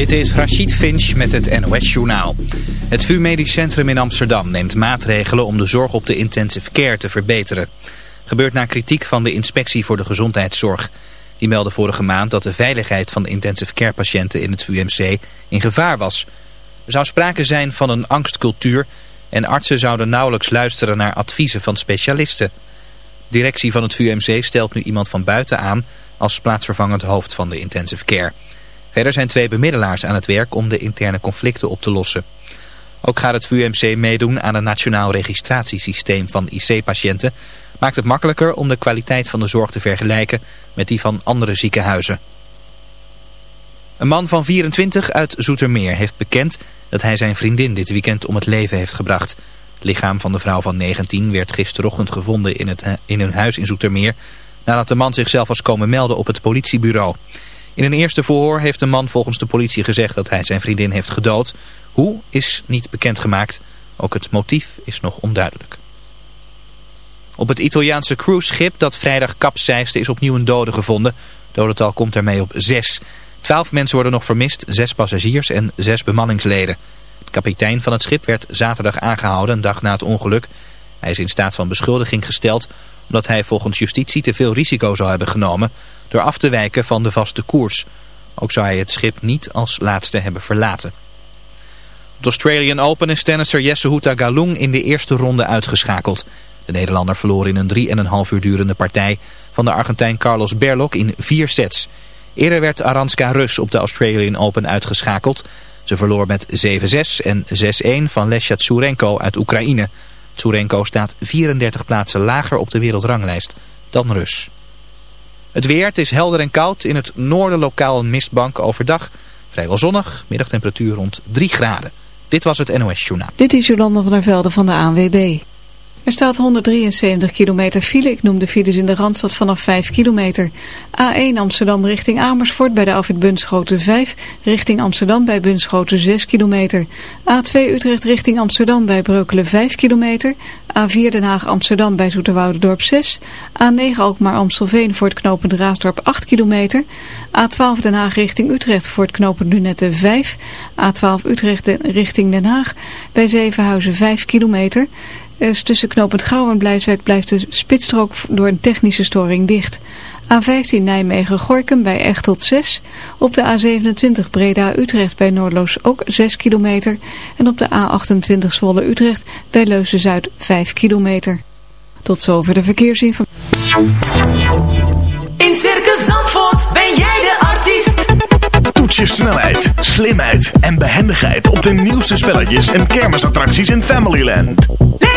Dit is Rachid Finch met het NOS-journaal. Het VU Medisch Centrum in Amsterdam neemt maatregelen om de zorg op de intensive care te verbeteren. Gebeurt na kritiek van de Inspectie voor de Gezondheidszorg. Die meldde vorige maand dat de veiligheid van de intensive care patiënten in het VUMC in gevaar was. Er zou sprake zijn van een angstcultuur en artsen zouden nauwelijks luisteren naar adviezen van specialisten. Directie van het VUMC stelt nu iemand van buiten aan als plaatsvervangend hoofd van de intensive care. Verder zijn twee bemiddelaars aan het werk om de interne conflicten op te lossen. Ook gaat het VUMC meedoen aan een nationaal registratiesysteem van IC-patiënten. Maakt het makkelijker om de kwaliteit van de zorg te vergelijken met die van andere ziekenhuizen. Een man van 24 uit Zoetermeer heeft bekend dat hij zijn vriendin dit weekend om het leven heeft gebracht. Het lichaam van de vrouw van 19 werd gisterochtend gevonden in, het, in hun huis in Zoetermeer... nadat de man zichzelf was komen melden op het politiebureau. In een eerste verhoor heeft de man volgens de politie gezegd dat hij zijn vriendin heeft gedood. Hoe is niet bekendgemaakt. Ook het motief is nog onduidelijk. Op het Italiaanse cruiseschip dat vrijdag kapseiste is opnieuw een dode gevonden. Dodental komt daarmee op zes. Twaalf mensen worden nog vermist, zes passagiers en zes bemanningsleden. De kapitein van het schip werd zaterdag aangehouden, een dag na het ongeluk. Hij is in staat van beschuldiging gesteld omdat hij volgens justitie te veel risico zou hebben genomen door af te wijken van de vaste koers. Ook zou hij het schip niet als laatste hebben verlaten. Op de Australian Open is tennisser Jesse Houta Galung in de eerste ronde uitgeschakeld. De Nederlander verloor in een 3,5 uur durende partij van de Argentijn Carlos Berlok in vier sets. Eerder werd Aranska Rus op de Australian Open uitgeschakeld. Ze verloor met 7-6 en 6-1 van Lesja Tsurenko uit Oekraïne. Tsurenko staat 34 plaatsen lager op de wereldranglijst dan Rus. Het weer, het is helder en koud. In het noorden lokaal mistbank overdag. Vrijwel zonnig, middagtemperatuur rond 3 graden. Dit was het NOS Journaal. Dit is Jolanda van der Velde van de ANWB. Er staat 173 kilometer file. Ik noem de files in de Randstad vanaf 5 kilometer. A1 Amsterdam richting Amersfoort bij de afwit Bunschoten 5. Richting Amsterdam bij Bunschoten 6 kilometer. A2 Utrecht richting Amsterdam bij Breukelen 5 kilometer. A4 Den Haag Amsterdam bij Zoeterwoudendorp 6. A9 Alkmaar Amstelveen voor het knooppunt Raasdorp 8 kilometer. A12 Den Haag richting Utrecht voor het knooppunt Lunette 5. A12 Utrecht richting Den Haag bij Zevenhuizen 5 kilometer. Dus tussen knooppunt Gouw en Blijswijk blijft de spitsstrook door een technische storing dicht. A15 Nijmegen-Gorkum bij Echtelt 6. Op de A27 Breda-Utrecht bij Noordloos ook 6 kilometer. En op de A28 Zwolle-Utrecht bij Leuzen-Zuid 5 kilometer. Tot zover de verkeersinformatie. In Circus Zandvoort ben jij de artiest. Toets je snelheid, slimheid en behendigheid op de nieuwste spelletjes en kermisattracties in Familyland.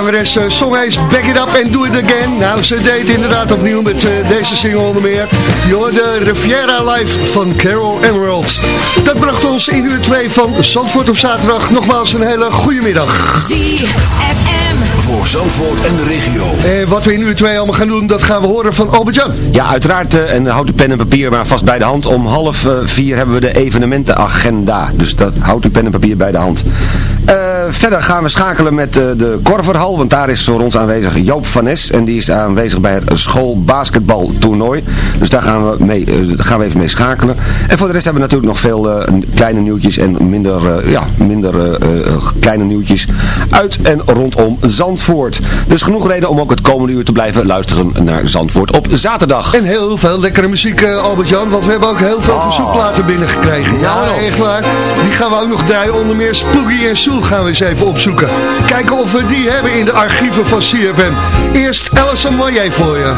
Zangeres uh, zong eens Back It Up and Do It Again. Nou, ze deed inderdaad opnieuw met eh, deze single onder meer. Je hoorde Riviera Live van Carol Emerald. Dat bracht ons in uur 2 van Zandvoort op zaterdag. Nogmaals een hele goede middag. ZFM. Voor Zandvoort en de regio. En wat we in uur 2 allemaal gaan doen, dat gaan we horen van Albert-Jan. Ja, uiteraard, eh, en houd uw pen en papier maar vast bij de hand. Om half eh, vier hebben we de evenementenagenda. Dus dat houdt uw pen en papier bij de hand. Eh, verder gaan we schakelen met eh, de Korverhal, want daar is voor ons aanwezig Joop van Nes. En die is aanwezig bij het schoolbasketbaltoernooi. Dus daar gaan we, mee, eh, daar gaan we even mee schakelen. En voor de rest hebben we natuurlijk nog veel kleine nieuwtjes en minder, ja, minder kleine nieuwtjes uit en rondom Zandvoort. Dus genoeg reden om ook het komende uur te blijven luisteren naar Zandvoort op zaterdag. En heel veel lekkere muziek, Albert-Jan. Want we hebben ook heel veel verzoekplaten binnengekregen. Ja, echt waar. Die gaan we ook nog draaien. Onder meer Spooky en Soel gaan we eens even opzoeken. Kijken of we die hebben in de archieven van CFM. Eerst Alison Moyer voor je.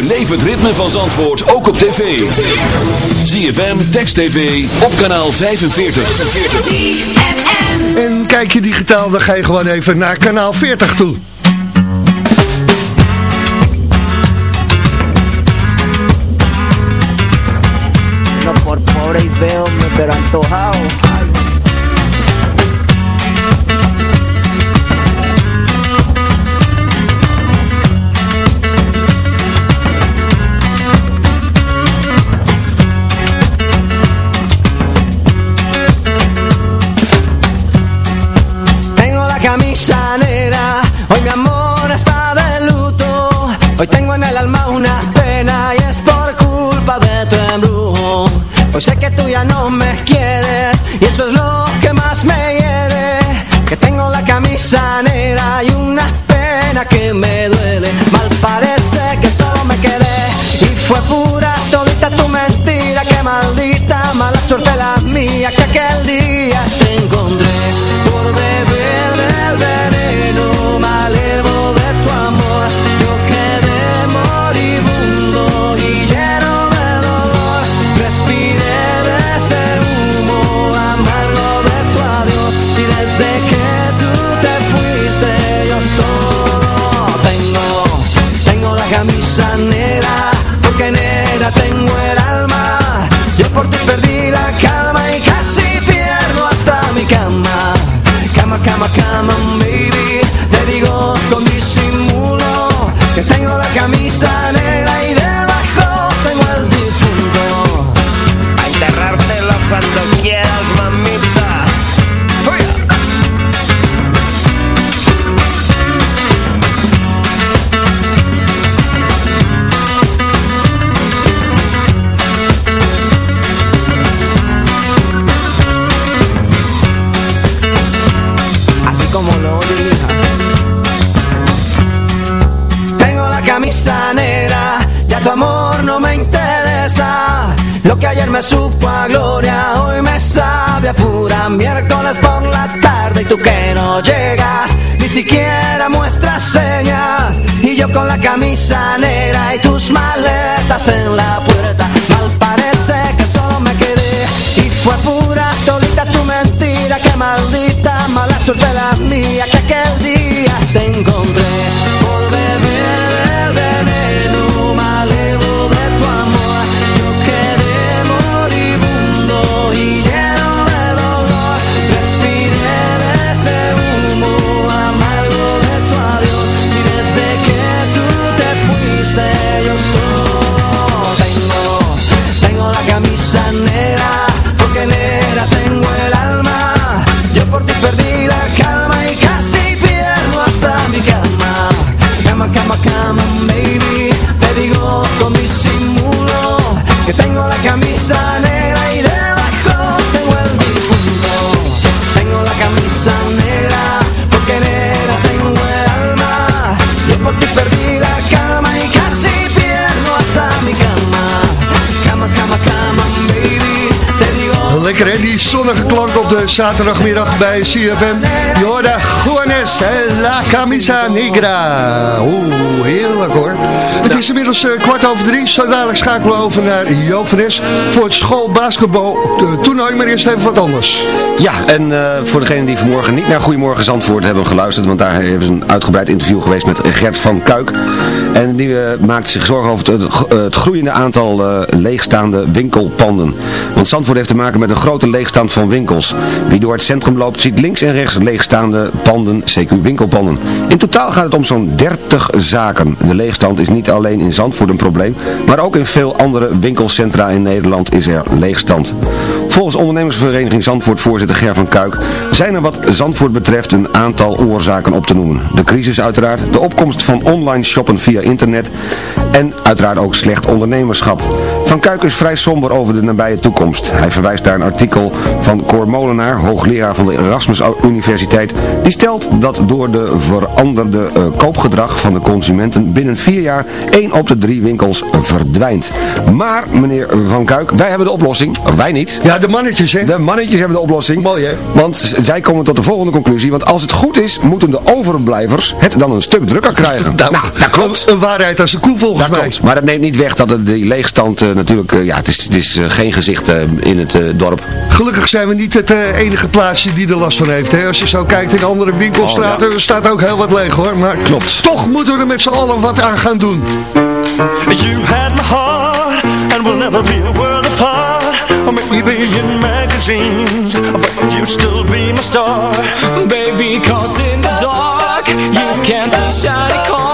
Beleef het ritme van Zandvoort ook op tv. ZFM, Text TV, op kanaal 45. En kijk je digitaal, dan ga je gewoon even naar kanaal 40 toe. Hoy tengo en el alma una pena y es por culpa de tu embrujo. Hoy sé que tú ya no me quieres mama camisa negra y tus maletas en la puerta. Mal parece que solo me quedé y fue pura solita tu mentira. Que maldita mala suerte la mía. Die zonnige klank op de zaterdagmiddag bij CFM. Jorda Juanes en La Camisa Negra. Oeh, heerlijk hoor. Het is inmiddels uh, kwart over drie, zo dadelijk schakelen we over naar Jovenes voor het schoolbasketbal toernooi, maar eerst even wat anders. Ja, en uh, voor degenen die vanmorgen niet naar Goedemorgen Zandvoort hebben geluisterd, want daar hebben ze een uitgebreid interview geweest met Gert van Kuik. En die uh, maakt zich zorgen over het, het groeiende aantal leegstaande winkelpanden. Want Zandvoort heeft te maken met een grote leegstand van winkels. Wie door het centrum loopt ziet links en rechts leegstaande panden, CQ winkelpanden. In totaal gaat het om zo'n 30 zaken. De leegstand is niet alleen in Zandvoort een probleem, maar ook in veel andere winkelcentra in Nederland is er leegstand. Volgens ondernemersvereniging Zandvoort voorzitter Ger van Kuik zijn er wat Zandvoort betreft een aantal oorzaken op te noemen. De crisis uiteraard, de opkomst van online shoppen via internet en uiteraard ook slecht ondernemerschap. Van Kuik is vrij somber over de nabije toekomst. Hij verwijst naar een artikel van Cor Molenaar, hoogleraar van de Erasmus Universiteit, die stelt dat door de veranderde uh, koopgedrag van de consumenten binnen vier jaar één op de drie winkels verdwijnt. Maar, meneer Van Kuik, wij hebben de oplossing. Wij niet. Ja, de mannetjes, hè? De mannetjes hebben de oplossing. Mooi, hè? Want zij komen tot de volgende conclusie. Want als het goed is, moeten de overblijvers het dan een stuk drukker krijgen. nou, nou, dat klopt. Een waarheid als een koe volgens dat mij. Klopt. Maar dat neemt niet weg dat die leegstand uh, natuurlijk... Uh, ja, het is, het is uh, geen gezicht in het dorp. Gelukkig zijn we niet het enige plaatsje die er last van heeft. Hè? Als je zo kijkt in andere winkelstraten, oh, ja. staat ook heel wat leeg, hoor. Maar klopt. toch moeten we er met z'n allen wat aan gaan doen. You had my heart and we'll never be a world apart Or maybe in magazines But you still be my star Baby, cause in the dark You can't see shiny cars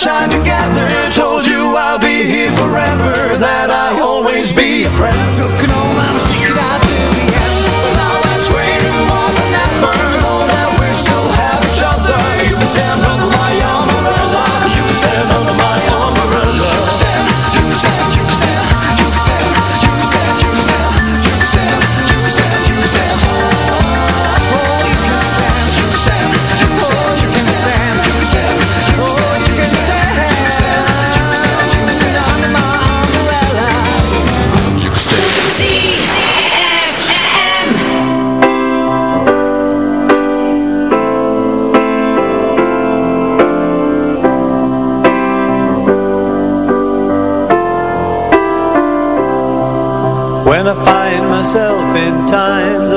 shines, we myself in times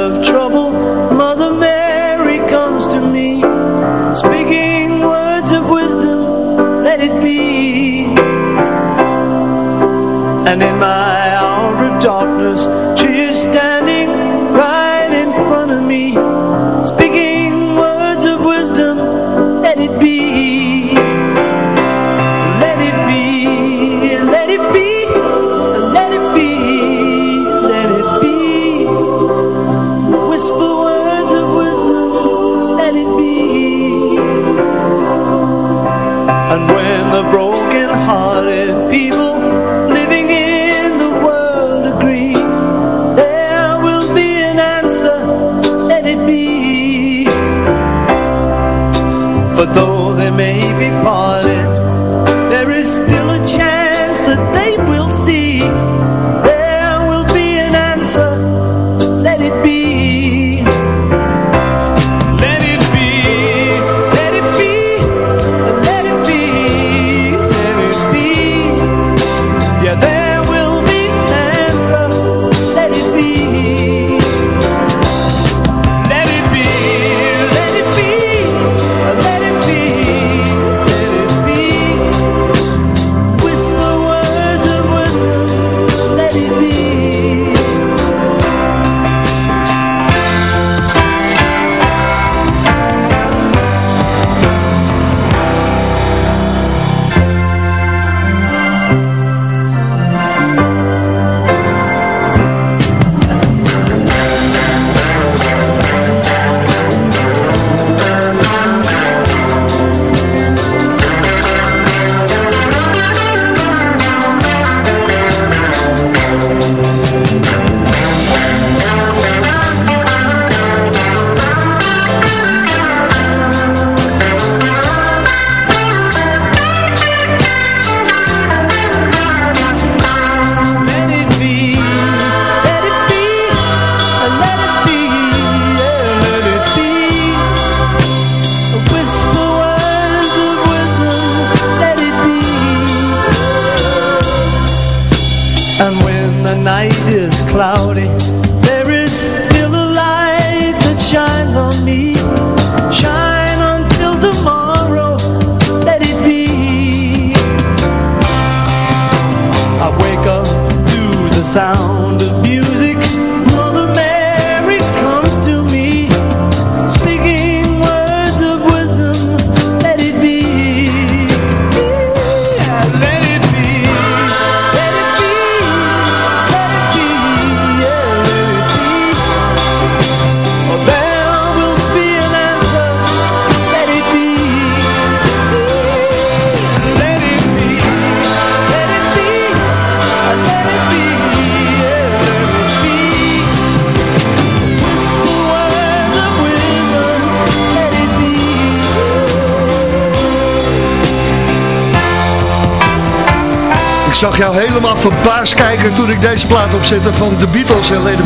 helemaal verbaasd kijken toen ik deze plaat opzette van de Beatles en Be.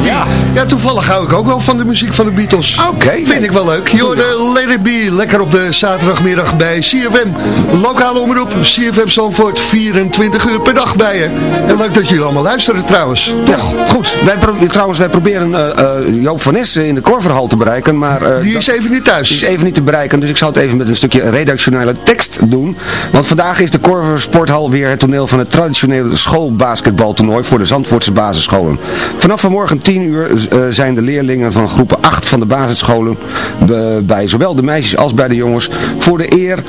Ja, toevallig hou ik ook wel van de muziek van de Beatles. Oké. Vind ik wel leuk. Let It Be, lekker op de zaterdagmiddag bij CFM. Lokale omroep, CFM Zandvoort, 24 uur per dag bij je. En leuk dat jullie allemaal luisteren trouwens. Ja, goed. Wij trouwens, wij proberen eh, eh, Joop van Nes in de Korverhal te bereiken, maar... eh, Die is even niet thuis. Die is even niet te bereiken, dus ik zal het even met een stukje redactionele tekst doen. Want vandaag is de Korver Sporthal weer het toneel van het traditionele schoolbasketbaltoernooi voor de Zandvoortse basisscholen. Vanaf vanmorgen 10 uur zijn de leerlingen van groepen 8 van de basisscholen bij zowel de meisjes als bij de jongens voor de eer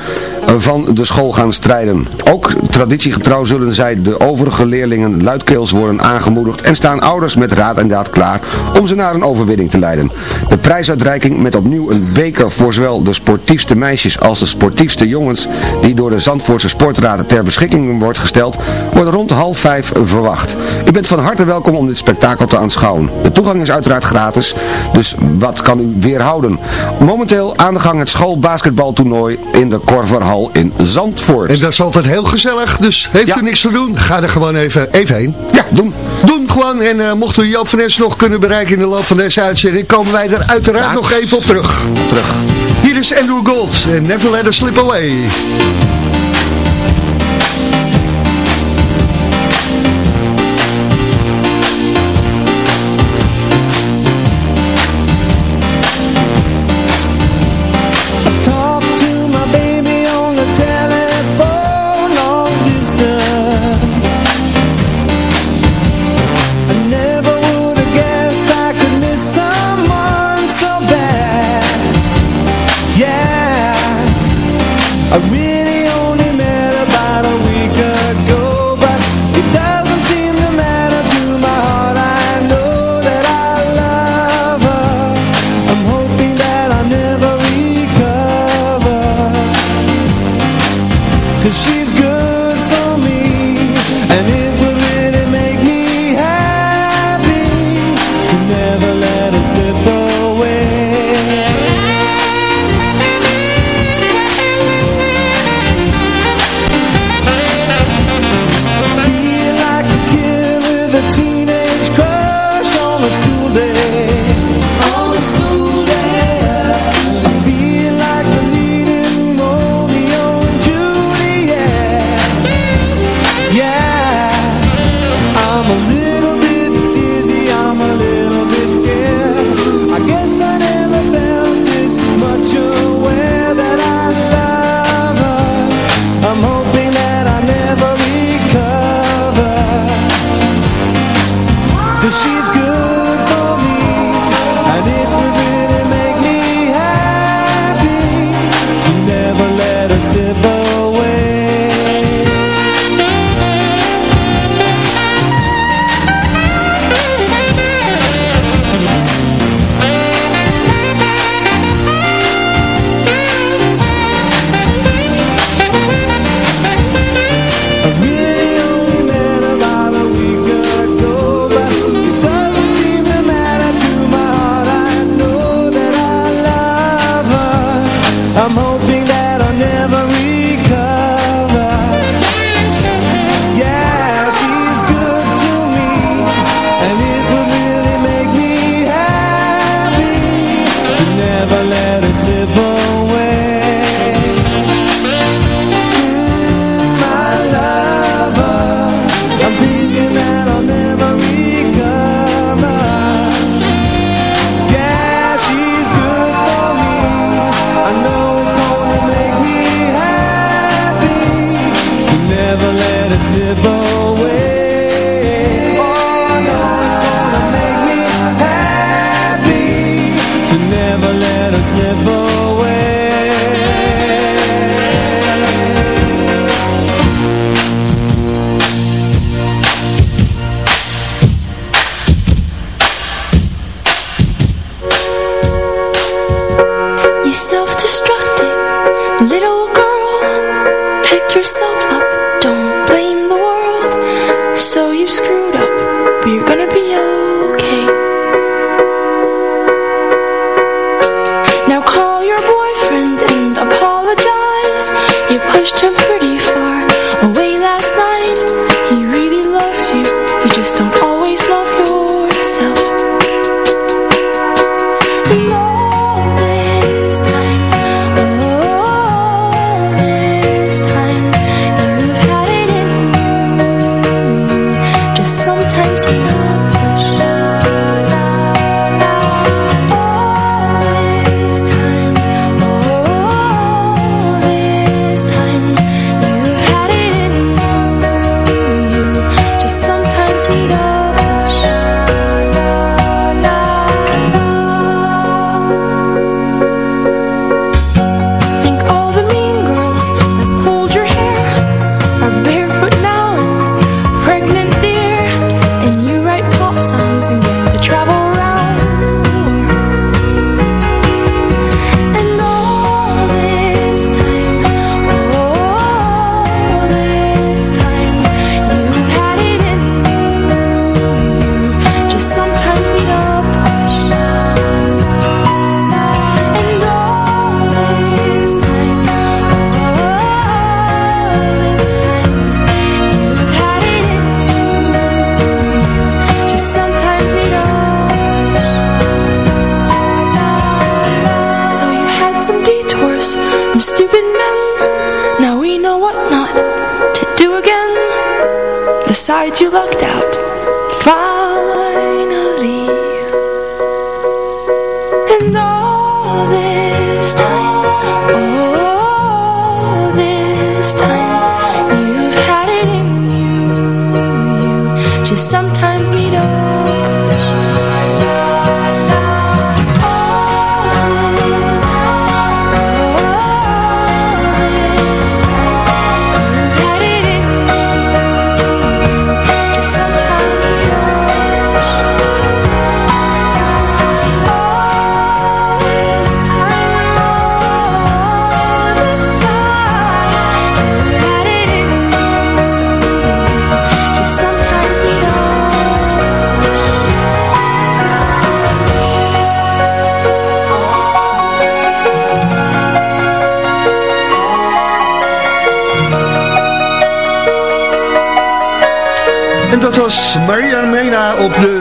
van de school gaan strijden. Ook traditiegetrouw zullen zij de overige leerlingen luidkeels worden aangemoedigd en staan ouders met raad en daad klaar om ze naar een overwinning te leiden. De prijsuitreiking met opnieuw een beker voor zowel de sportiefste meisjes als de sportiefste jongens die door de Zandvoortse Sportraad ter beschikking wordt gesteld, wordt rond half vijf verwacht. U bent van harte welkom om dit spektakel te aanschouwen. De toegang is uiteraard gratis, dus wat kan u weerhouden? Momenteel aan de gang het schoolbasketbaltoernooi in de Korverhal in Zandvoort. En dat is altijd heel gezellig, dus heeft u niks te doen, ga er gewoon even, even heen. Ja, doen. Doen gewoon, en eh, mochten we Joop van Nes nog kunnen bereiken in de loop van deze uitzending, komen wij er uiteraard Ja. nog even op terug. Terug. Hier is Andrew Gold en Never Let Us Slip Away.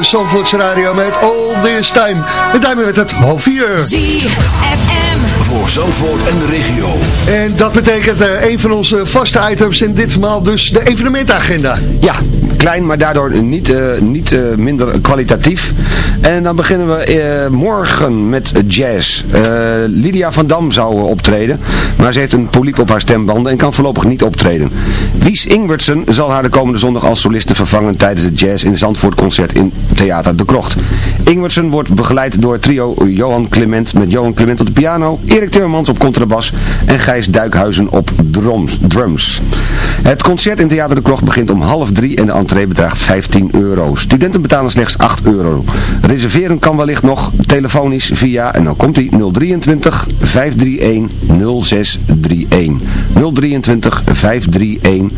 Zandvoorts Radio met All This Time. En daarmee werd het half vier. ZFM. Voor Zandvoort en de regio. En dat betekent eh, een van onze vaste items en ditmaal dus de evenementagenda. Ja, klein, maar daardoor niet, eh, niet eh, minder kwalitatief. En dan beginnen we eh, morgen met jazz. Eh, Lydia van Dam zou optreden, maar ze heeft een poliep op haar stembanden en kan voorlopig niet optreden. Wies Ingwertsen zal haar de komende zondag als soliste vervangen tijdens het jazz in Zandvoort concert in Theater De Krocht. Ingwertsen wordt begeleid door trio Johan Clement met Johan Clement op de piano, Erik Timmermans op contrabas en Gijs Duikhuizen op drums. Het concert in Theater De Krocht begint om half drie en de entree bedraagt 15 euro. Studenten betalen slechts 8 euro. Reserveren kan wellicht nog telefonisch via, en dan komt hij, 023 531 0631. 023 531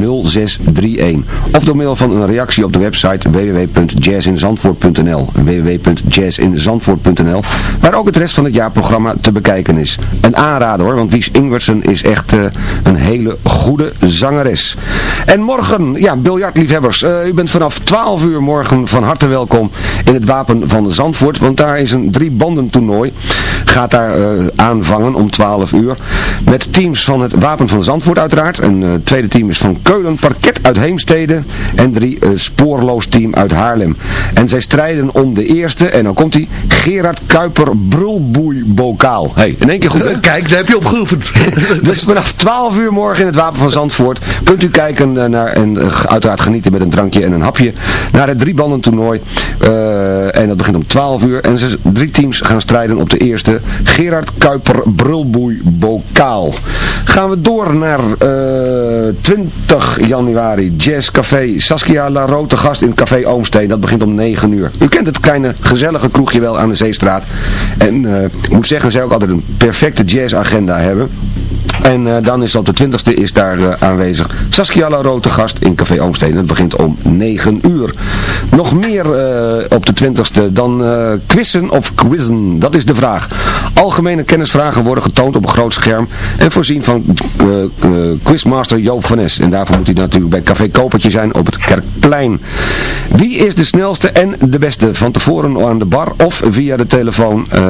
0631. Of door middel van een reactie op de website www.jazzinzandvoort.nl www.jazzinzandvoort.nl waar ook het rest van het jaarprogramma te bekijken is. Een aanrader hoor, want Wies Ingwersen is echt eh, een hele goede zangeres. En morgen, ja, biljartliefhebbers, eh, u bent vanaf 12 uur morgen van harte welkom in het Wapen van Zandvoort, want daar is een drie banden toernooi. Gaat daar eh, aanvangen om 12 uur. Met teams van het Wapen van Zandvoort uiteraard. Een eh, tweede team is van Keulen, Parket uit Heemstede. En drie eh, Spoorloos team uit Haarlem. En zij strijden om de eerste. En dan komt hij. Gerard Kuiper Brulboei Bokaal. Hey, in één keer goed. hè? Kijk, daar heb je op geoefend. Dus vanaf 12 uur morgen in het Wapen van Zandvoort kunt u kijken eh, naar en uiteraard genieten met een drankje en een hapje naar het driebanden toernooi. En dat begint om 12 uur. En ze, drie teams gaan strijden op de eerste. Gerard Kuiper Brulboei Bokaal. Gaan we door naar eh, 20 januari. Jazz Café Saskia La Rote gast in Café Oomsteen. Dat begint om 9 uur. U kent het kleine gezellige kroegje wel aan de Zeestraat. En eh, ik moet zeggen, zij ook altijd een perfecte jazzagenda hebben. En eh, dan is op de 20e is daar eh, aanwezig Saskia Laro te gast in Café Oomsteden. Het begint om 9 uur. Nog meer eh, op de 20e dan eh quizzen of quizzen. Dat is de vraag. Algemene kennisvragen worden getoond op een groot scherm en voorzien van eh, eh, quizmaster Joop van Es. En daarvoor moet hij natuurlijk bij Café Kopertje zijn op het Kerkplein. Wie is de snelste en de beste? Van tevoren aan de bar of via de telefoon eh,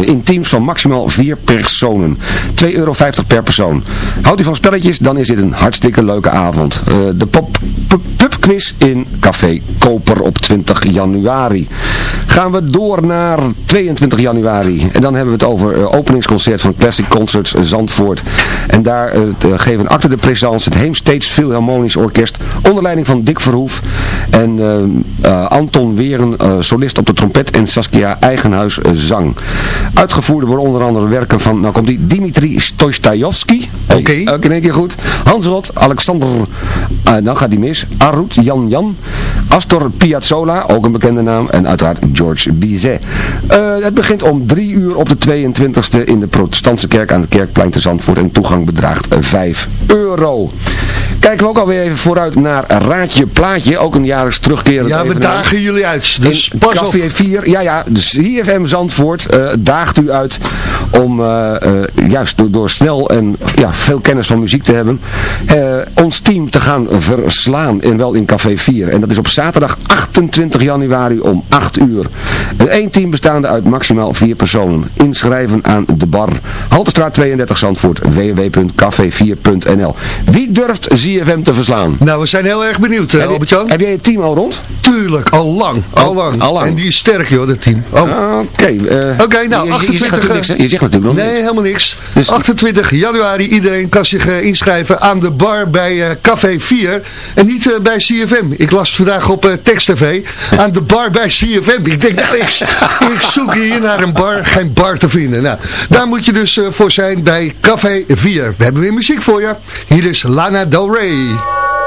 in teams van maximaal vier personen. 2,50 euro per persoon. Houdt u van spelletjes, dan is dit een hartstikke leuke avond. De pop, pub, pubquiz in Café Koper op 20 januari. Gaan we door naar 22 januari. En dan hebben we het over openingsconcert van Classic Concerts Zandvoort. En daar eh, te geven acte de présence het Heemsteeds Philharmonisch Orkest onder leiding van Dick Verhoef en eh, eh, Anton Weren, eh, solist op de trompet en Saskia Eigenhuis eh, zang. Uitgevoerd worden onder andere werken van, nou komt die, Dimitri Stoistajovski. Oké. Ook in één keer goed. Hans Rot, Alexander, eh, dan gaat die mis, Arut Jan Jan, Astor Piazzolla, ook een bekende naam, en uiteraard George Bizet. Eh, het begint om drie uur op de 22e in de protestantse kerk aan het Kerkplein te Zandvoort en toegang bedraagt eh, 5 euro. Kijken we ook alweer even vooruit naar Raadje Plaatje, ook een jaarlijks terugkerend Ja, we evenement. dagen jullie uit. Dus in pas op. Café 4, ja ja, dus IFM Zandvoort eh, daagt u uit om eh, eh, juist door, door snel en ja, veel kennis van muziek te hebben, ons team te gaan verslaan en wel in Café 4. En dat is op zaterdag 28 januari om 8 uur. Een één team bestaande uit maximaal vier personen. Inschrijven aan de bar. Haltestraat 32 Zandvoort, www.café4.nl. Wie durft ZFM te verslaan? Nou, we zijn heel erg benieuwd, eh, Heb je- Albert-Jan. Heb jij het team al rond? Tuurlijk, al lang. Al lang. al lang. En die is sterk, joh, dat team. Oh. Oké, eh, Oké, nou, je- je, 28... Je zegt natuurlijk niks? Je zegt natuurlijk nog Nee, niks. helemaal niks. Dus- 28 januari, iedereen kan zich eh, inschrijven aan de bar bij Café 4. En niet bij CFM. Ik las vandaag op Text TV. Aan de bar bij CFM. Ik denk, nou, ik, ik zoek hier naar een bar, geen bar te vinden. Nou, daar moet je dus voor zijn bij Café 4. We hebben weer muziek voor je. Hier is Lana Del Rey. Swinging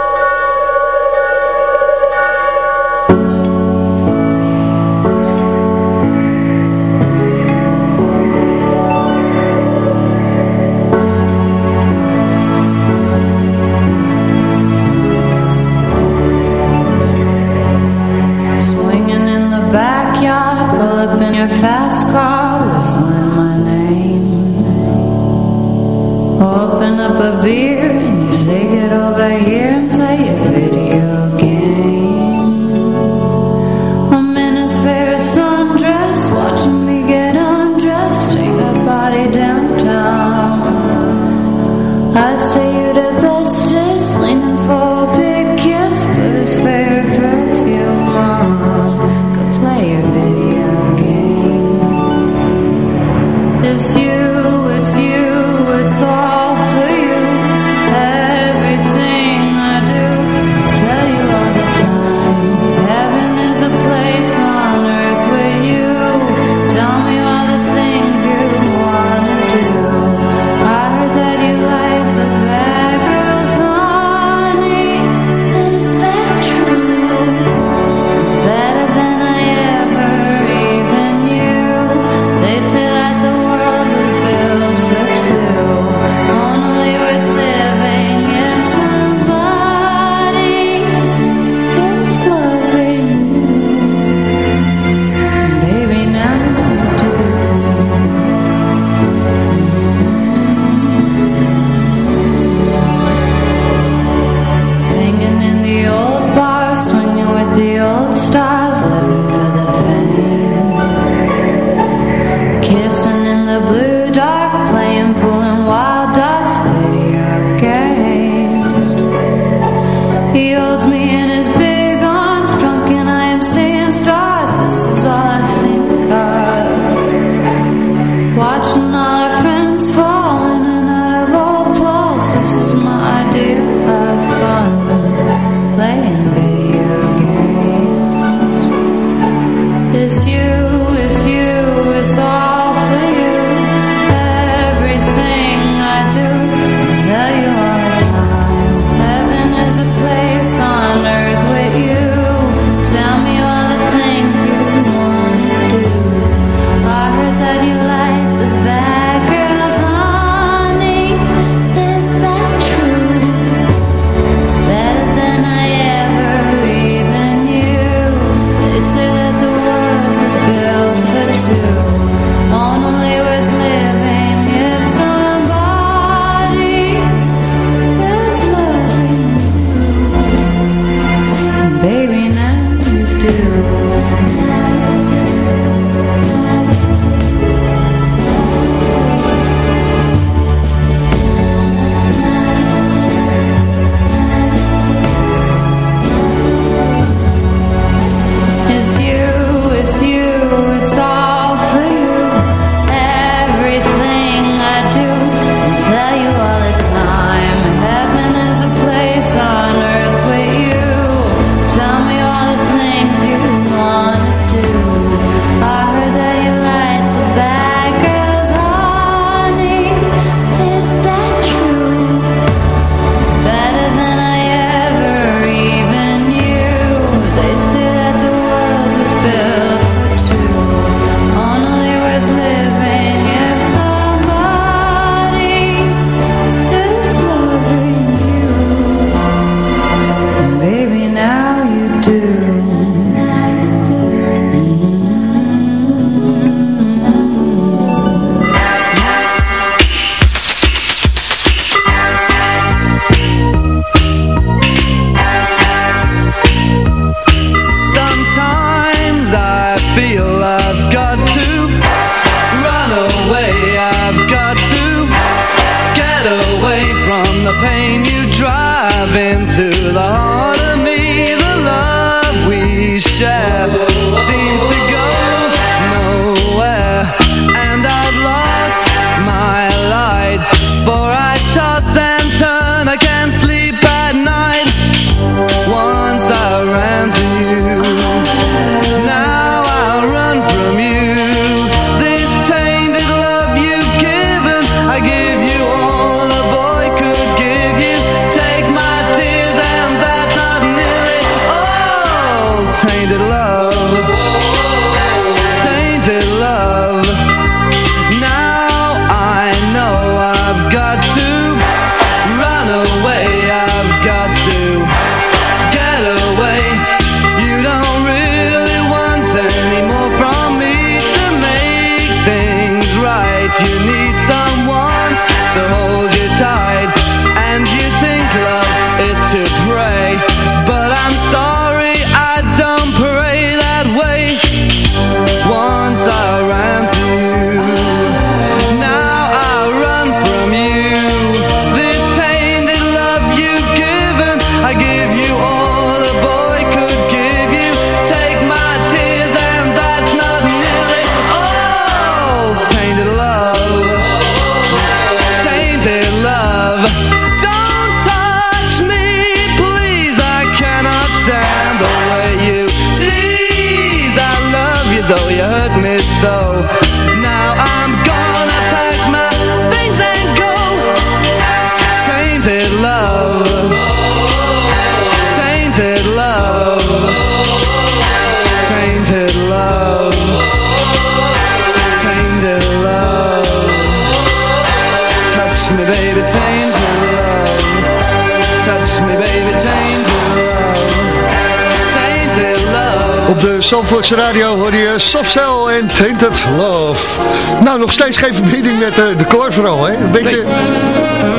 Op de Zandvoortse radio hoor je Soft Cell en Tainted Love. Nou, nog steeds geen verbinding met eh, de koor vooral, hè? Een beetje...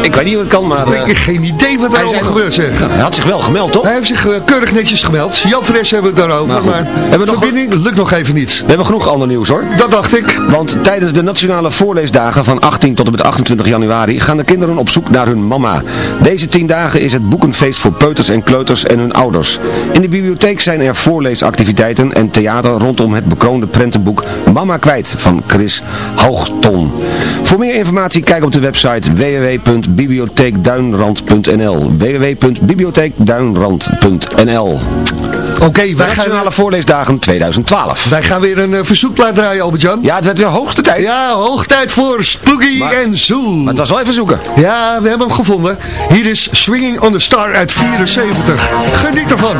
Ik weet niet hoe het kan, maar... Ik eh, heb geen idee wat er allemaal gebeurt, zeg. hij had zich wel gemeld, toch? Hij heeft zich eh, keurig netjes gemeld. Jan Fres hebben we het daarover, Nou maar Hebben we nog verbinding lukt nog even niet. We hebben genoeg ander nieuws hoor. Dat dacht ik. Want tijdens de nationale voorleesdagen van 18 tot en met 28 januari gaan de kinderen op zoek naar hun mama. Deze 10 dagen is het boekenfeest voor peuters en kleuters en hun ouders. In de bibliotheek zijn er voorleesactiviteiten en theater rondom het bekroonde prentenboek Mama Kwijt van Chris Hoogton. Voor meer informatie kijk op de website www.bibliotheekduinrand.nl www.bibliotheekduinrand.nl Oké, wij, gaan, Nationale Voorleesdagen 2012. wij gaan weer een uh, verzoekplaat draaien, Albert-Jan. Ja, het werd de hoogste tijd. Ja, hoog tijd voor Spooky Maar- en Zoo. Maar het was wel even zoeken. Ja, we hebben hem gevonden. Hier is Swinging on the Star uit 74. Geniet ervan.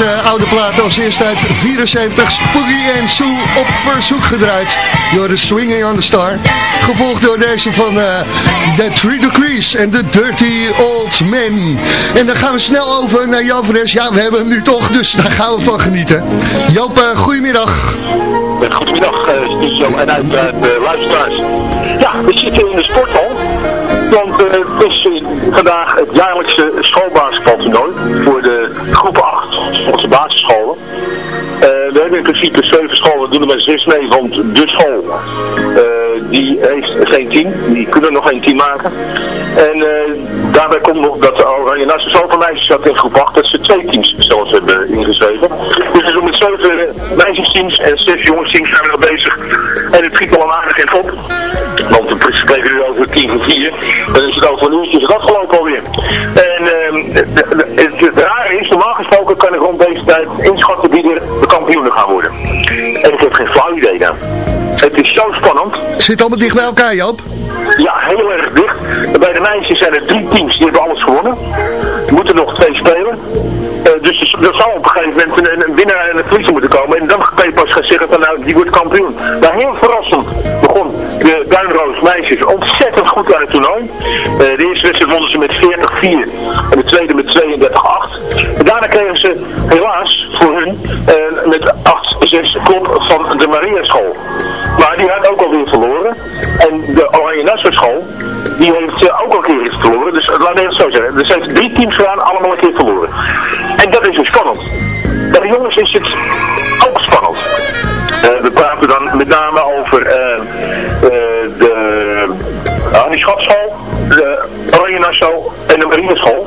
Eh, oude platen als eerste uit 74. Spooky en Sue op verzoek gedraaid. Door de Swinging on the Star. Gevolgd door deze van eh The Three Degrees en The Dirty Old Men. En dan gaan we snel over naar Jan Fres. Ja, we hebben hem nu toch, dus daar gaan we van genieten. Joop, eh, goedemiddag. Goedemiddag, studio en uit de luisteraars. Ja, we zitten in de sporthal. Want het is vandaag het jaarlijkse schoolbasketbaltoernooi voor de principe zeven scholen, doen er maar zes mee, want de school eh, die heeft geen team, die kunnen nog geen team maken. En eh, daarbij komt nog dat de Oranje Nassau zoveel meisjes zat in groep 8 dat ze twee teams zelfs hebben ingeschreven. Dus we doen met zeven meisjesteams en zes jongensteams zijn we nog bezig. En het schiet al aardig in op. Want we spreken nu over 10 voor 4. Dan is het over een uurtje is het afgelopen alweer. En ehm, het, het rare is, normaal gesproken kan ik rond deze tijd inschatten wie er de kampioenen gaan worden. En ik heb geen flauw idee nou. Het is zo spannend. Zit allemaal dicht bij elkaar, Joop? Ja, heel erg dicht. Bij de meisjes zijn er drie teams die hebben alles gewonnen. Er moeten nog twee spelen. Eh, dus er, zal op een gegeven moment een, een winnaar en een verliezer moeten komen. En dan zeggen van nou, die wordt kampioen. Maar heel verrassend begon de Duinroos meisjes ontzettend goed aan het toernooi. De eerste wedstrijd wonnen ze met 40-4 en de tweede met 32-8. En daarna kregen ze helaas voor hun eh, met 8-6 klop van de Maria School. Maar die had ook alweer verloren. En de Oranje Nassau school, die heeft eh, ook al een keer iets verloren. Dus eh, laat me het zo zeggen. Er zijn drie teams gedaan, allemaal een keer verloren. En dat is dus spannend. Bij de jongens is het praten dan met name over eh, eh, de Annie Schatschool, de Oranje Nassau en de Marineschool.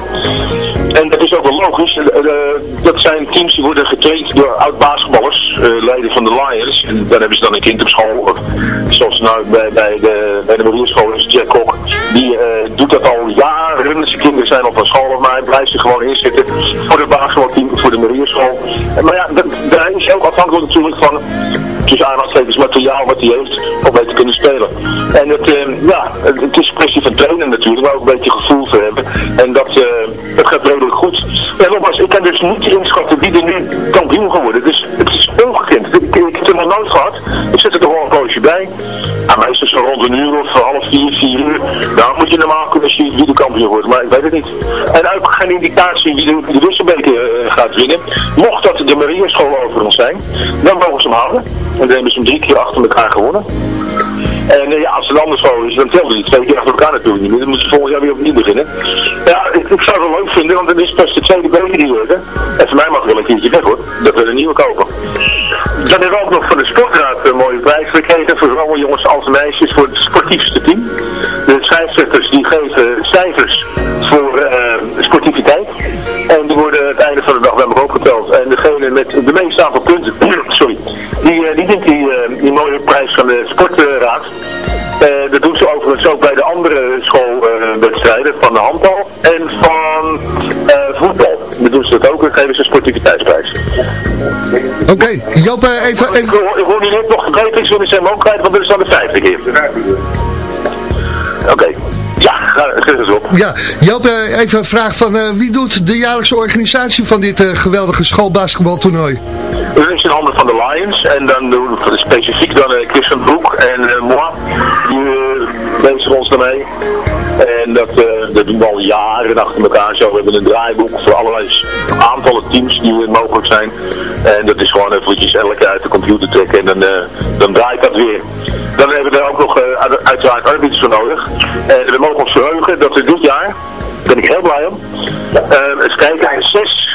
En dat is ook wel logisch. Eh, eh, dat zijn teams die worden getraind door oud-basketballers, eh, leden van de Lions. En daar hebben ze dan een kind op school. Of, zoals nou bij, bij de, bij de Marierschool is Jack Kok. Die doet dat al jaren. Zijn kinderen zijn al van school, maar hij blijft er gewoon in zitten voor het basketbalteam, voor de Marierschool. Maar ja, daar is ook afhankelijk natuurlijk van tussen aanhalingstekens materiaal wat hij heeft om mee te kunnen spelen. En het, ja, het, is een kwestie van trainen natuurlijk, maar ook een beetje gevoel voor hebben. En dat gaat redelijk goed. En nogmaals, ik kan dus niet inschatten wie er nu kampioen gaan worden. Dus het is ongekend. Ik, ik, heb het nog nooit gehad. Ik zet er toch wel een poosje bij. Meestal zo rond een uur of half vier, vier uur. Nou moet je normaal kunnen zien wie de kampioen wordt, maar ik weet het niet. En ook geen indicatie wie de, de eh, gaat winnen. Mocht dat de Mariaschool over ons zijn, dan mogen ze hem houden. En dan hebben ze hem drie keer achter elkaar gewonnen. En eh, ja, als het anders zo is, dan tellen die twee keer achter elkaar natuurlijk niet. Dan moeten ze volgend jaar weer opnieuw beginnen. Ja, ik, zou het wel leuk vinden, want dan is pas de tweede beker die worden. En voor mij mag het wel een keertje weg hoor, dat we een nieuwe kopen. Dan hebben we ook nog van de sportraad een mooie prijs gekregen, voor zowel jongens als meisjes, voor het sportiefste team. De scheidsrechters die geven cijfers voor eh, sportiviteit. En die worden het einde van de dag bij elkaar opgeteld. En degene met de meeste en geven ze een sportiviteitsprijs. Oké, Joop, eh, even... Ik hoor, ik hoor niet nog gebeten, zullen ze hem ook kwijt, want dit is dan de vijfde keer. Oké. Ja, ga eens op. Ja, Joop, eh, even een vraag van eh, wie doet de jaarlijkse organisatie van dit eh, geweldige schoolbasketbaltoernooi? Dat is in handen van de Lions en dan doen we specifiek dan uh, Christian Broek en uh, moi, ons daarmee. En dat, uh, dat doen we al jaren achter elkaar zo. We hebben een draaiboek voor allerlei aantallen teams die mogelijk zijn. En dat is gewoon eventjes elke uit de computer trekken en dan, uh, dan draait dat weer. Dan hebben we er ook nog uh, uiteraard arbiters voor nodig. En we mogen ons verheugen dat we dit jaar, daar ben ik heel blij om, uh, eens kijken, zes,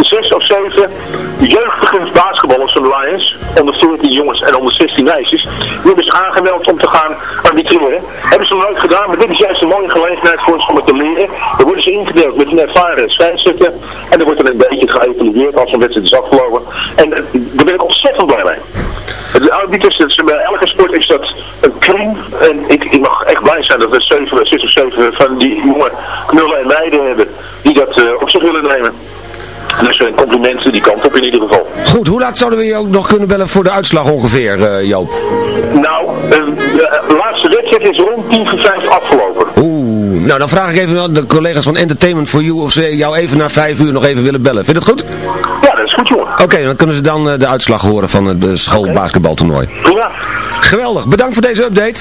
zes of zeven jeugdige basketballers van de Lions, onder 14 jongens en onder 16 meisjes, die hebben zich aangemeld om te gaan arbitreren. Hebben ze nog nooit gedaan, maar dit is juist een mooie gelegenheid voor ons om het te leren. Dan worden ze ingedeeld met een ervaren scheidsrechter en dan wordt er een beetje geëvalueerd als een wedstrijd is afgelopen. En daar ben ik ontzettend blij mee. De arbiters, dus bij elke sport is dat een kring. En ik, ik mag echt blij zijn dat we zeven, zes of zeven van die jonge knullen en meiden hebben die dat uh, op zich willen nemen. Dus een compliment die kant op in ieder geval. Goed, hoe laat zouden we je ook nog kunnen bellen voor de uitslag ongeveer, uh, Joop? Nou, uh, de laatste wedstrijd is rond 10 voor 5 afgelopen. Oeh. Nou, dan vraag ik even aan de collega's van Entertainment for You of ze jou even na vijf uur nog even willen bellen. Vind je dat goed? Ja, goed jongen. Oké, dan kunnen ze dan eh, de uitslag horen van het uh, schoolbasketbaltoernooi. Prima. Geweldig, bedankt voor deze update.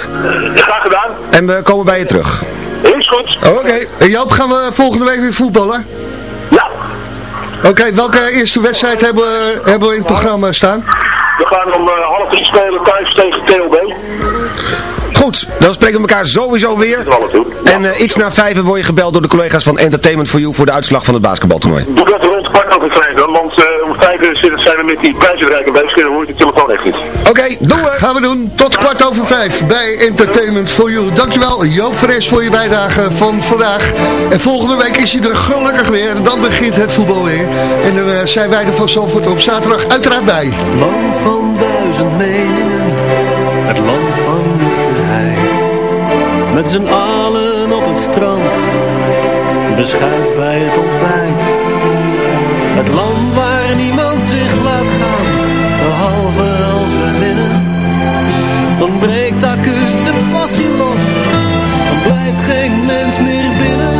Graag gedaan. En we komen bij je terug. Is goed. Oké. En Joop, gaan we volgende week weer voetballen? Ja. Oké, welke eerste wedstrijd hebben we, hebben we in het programma staan? We gaan om eh, half drie spelen thuis tegen TLB. Goed, dan spreken we elkaar sowieso weer. En eh, iets na vijf word je gebeld door de collega's van Entertainment for You voor de uitslag van het basketbaltoernooi. Doe dat rond kwart over vijf dan, want eh, uur zitten- zijn we met die prijsuitreiking bezig en dan hoor je de telefoon echt niet. Oké, doen we. Gaan we doen. Tot kwart over vijf bij Entertainment for You. Dankjewel Joop Fres voor je bijdrage van vandaag. En volgende week is hij er gelukkig weer. Dan begint het voetbal weer. En dan eh, zijn wij er van Zalvoort op zaterdag uiteraard bij. Land van duizend meningen, het land van nuchterheid. Met z'n allen op het strand, beschuit bij het ontbijt. Het land waar niemand zich laat gaan, behalve als we winnen. Dan breekt acuut de passie los, dan blijft geen mens meer binnen.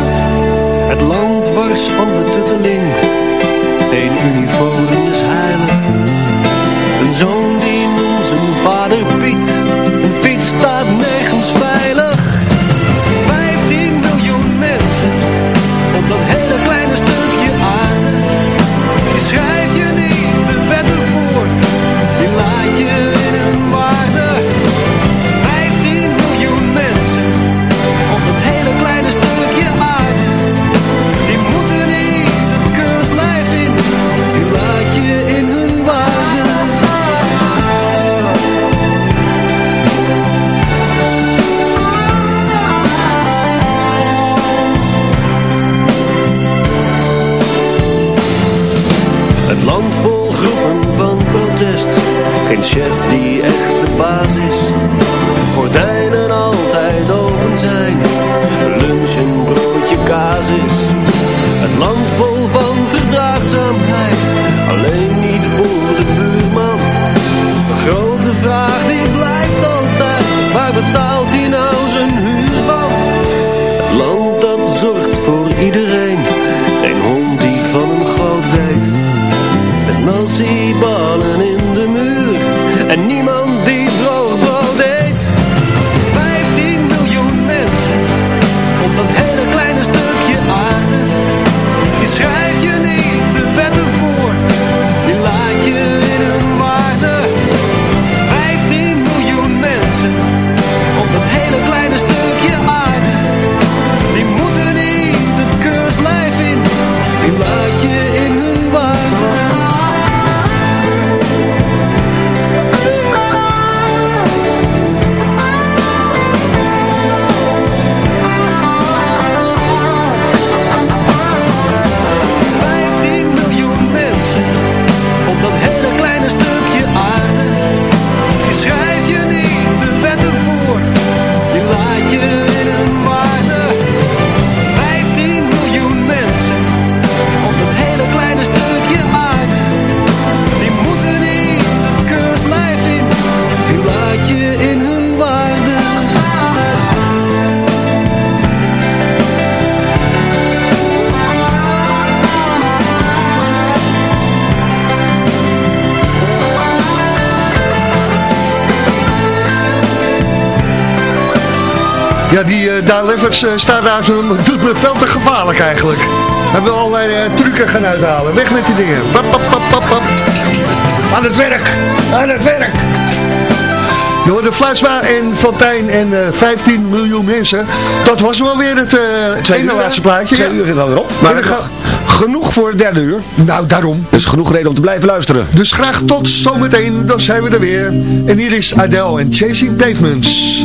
Het land wars van betutteling, geen uniform is heilig. Een zoon die Daan Lefferts eh, staat daar zo, doet me veel te gevaarlijk eigenlijk. Hij wil allerlei eh, trucken gaan uithalen. Weg met die dingen. Pap, pap, pap, pap, pap. Aan het werk, aan het werk. Je hoorde Fluitsma en Fontijn en eh 15 miljoen mensen. Dat was wel weer het uh, ene uur, laatste plaatje. Twee uur zit op. Maar dan nog ga- genoeg voor het derde uur. Nou, daarom. Dus genoeg reden om te blijven luisteren. Dus graag tot zometeen, dan zijn we er weer. En hier is Adele en Chasing Pavements.